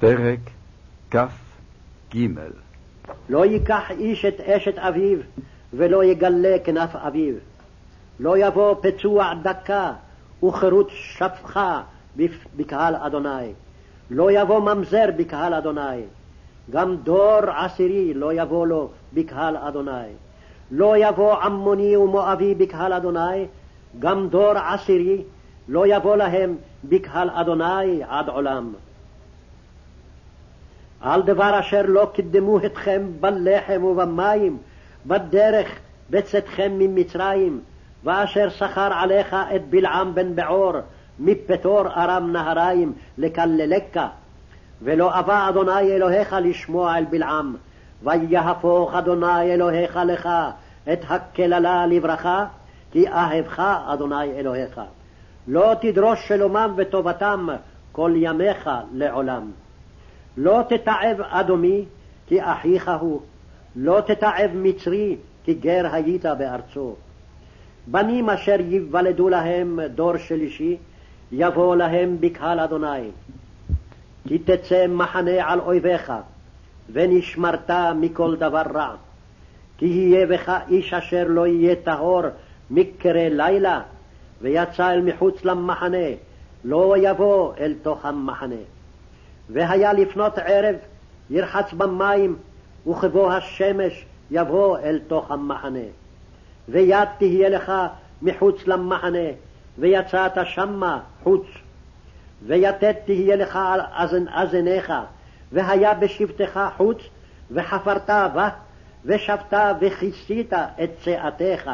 פרק כ"ג לא ייקח איש את אשת אביו, ולא יגלה כנף אביו. לא יבוא פצוע דקה, וחירות שפחה בקהל אדוני. לא יבוא ממזר בקהל אדוני. גם דור עשירי לא יבוא לו בקהל אדוני. לא יבוא עמוני ומואבי בקהל אדוני, גם דור עשירי לא יבוא להם בקהל אדוני עד עולם. על דבר אשר לא קידמו אתכם בלחם ובמים, בדרך בצאתכם ממצרים, ואשר שכר עליך את בלעם בן בעור, מפתור ארם נהריים, לקללך. ולא אבא אדוני אלוהיך לשמוע אל בלעם, ויהפוך אדוני אלוהיך לך את הקללה לברכה, כי אהבך אדוני אלוהיך. לא תדרוש שלומם וטובתם כל ימיך לעולם. לא תתעב אדומי, כי אחיך הוא, לא תתעב מצרי, כי גר היית בארצו. בנים אשר ייוולדו להם דור שלישי, יבוא להם בקהל אדוני. כי תצא מחנה על אויביך, ונשמרת מכל דבר רע. כי יהיה בך איש אשר לא יהיה טהור מקרי לילה, ויצא אל מחוץ למחנה, לא יבוא אל תוך המחנה. והיה לפנות ערב, ירחץ במים, וכבוא השמש יבוא אל תוך המחנה. ויד תהיה לך מחוץ למחנה, ויצאת שמה חוץ. ויתד תהיה לך על אזן אזניך, והיה בשבתך חוץ, וחפרת בה, ושבת וכיסית את צאתך.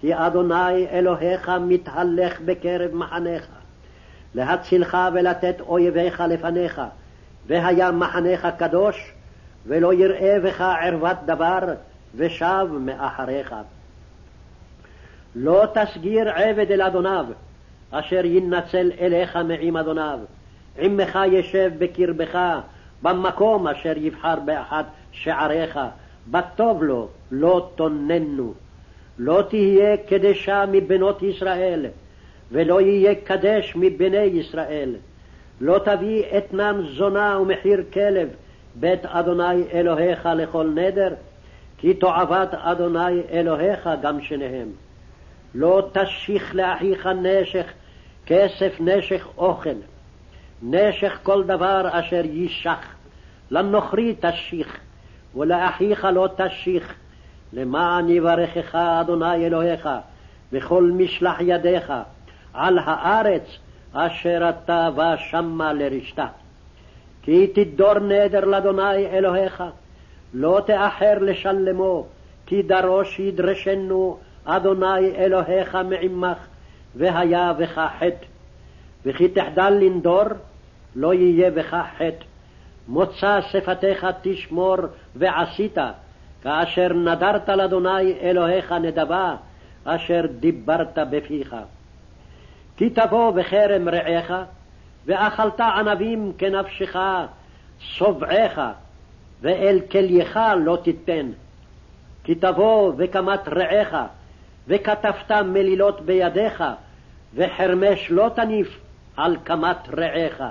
כי אדוני אלוהיך מתהלך בקרב מחניך, להצילך ולתת אויביך לפניך, והיה מחניך קדוש, ולא יראה בך ערוות דבר, ושב מאחריך. לא תסגיר עבד אל אדוניו, אשר ינצל אליך מעם אדוניו. עמך ישב בקרבך, במקום אשר יבחר באחד שעריך, בטוב לו, לא תוננו. לא תהיה קדשה מבנות ישראל, ולא יהיה קדש מבני ישראל. לא תביא אתנן זונה ומחיר כלב, בית אדוני אלוהיך לכל נדר, כי תועבת אדוני אלוהיך גם שניהם. לא תשיך לאחיך נשך, כסף נשך אוכל, נשך כל דבר אשר יישך, לנוכרי תשיך, ולאחיך לא תשיך, למען יברכך אדוני אלוהיך, וכל משלח ידיך, על הארץ אשר אתה בא שמה לרשתה. כי תדור נדר לאדוני אלוהיך, לא תאחר לשלמו, כי דרוש ידרשנו אדוני אלוהיך מעמך, והיה בך חטא. וכי תחדל לנדור, לא יהיה בך חטא. מוצא שפתיך תשמור ועשית, כאשר נדרת לאדוני אלוהיך נדבה, אשר דיברת בפיך. כי תבוא בכרם רעך, ואכלת ענבים כנפשך, שובעך, ואל כלייך לא תיתן. כי תבוא וקמת רעך, וכתבת מלילות בידיך, וחרמש לא תניף על קמת רעך.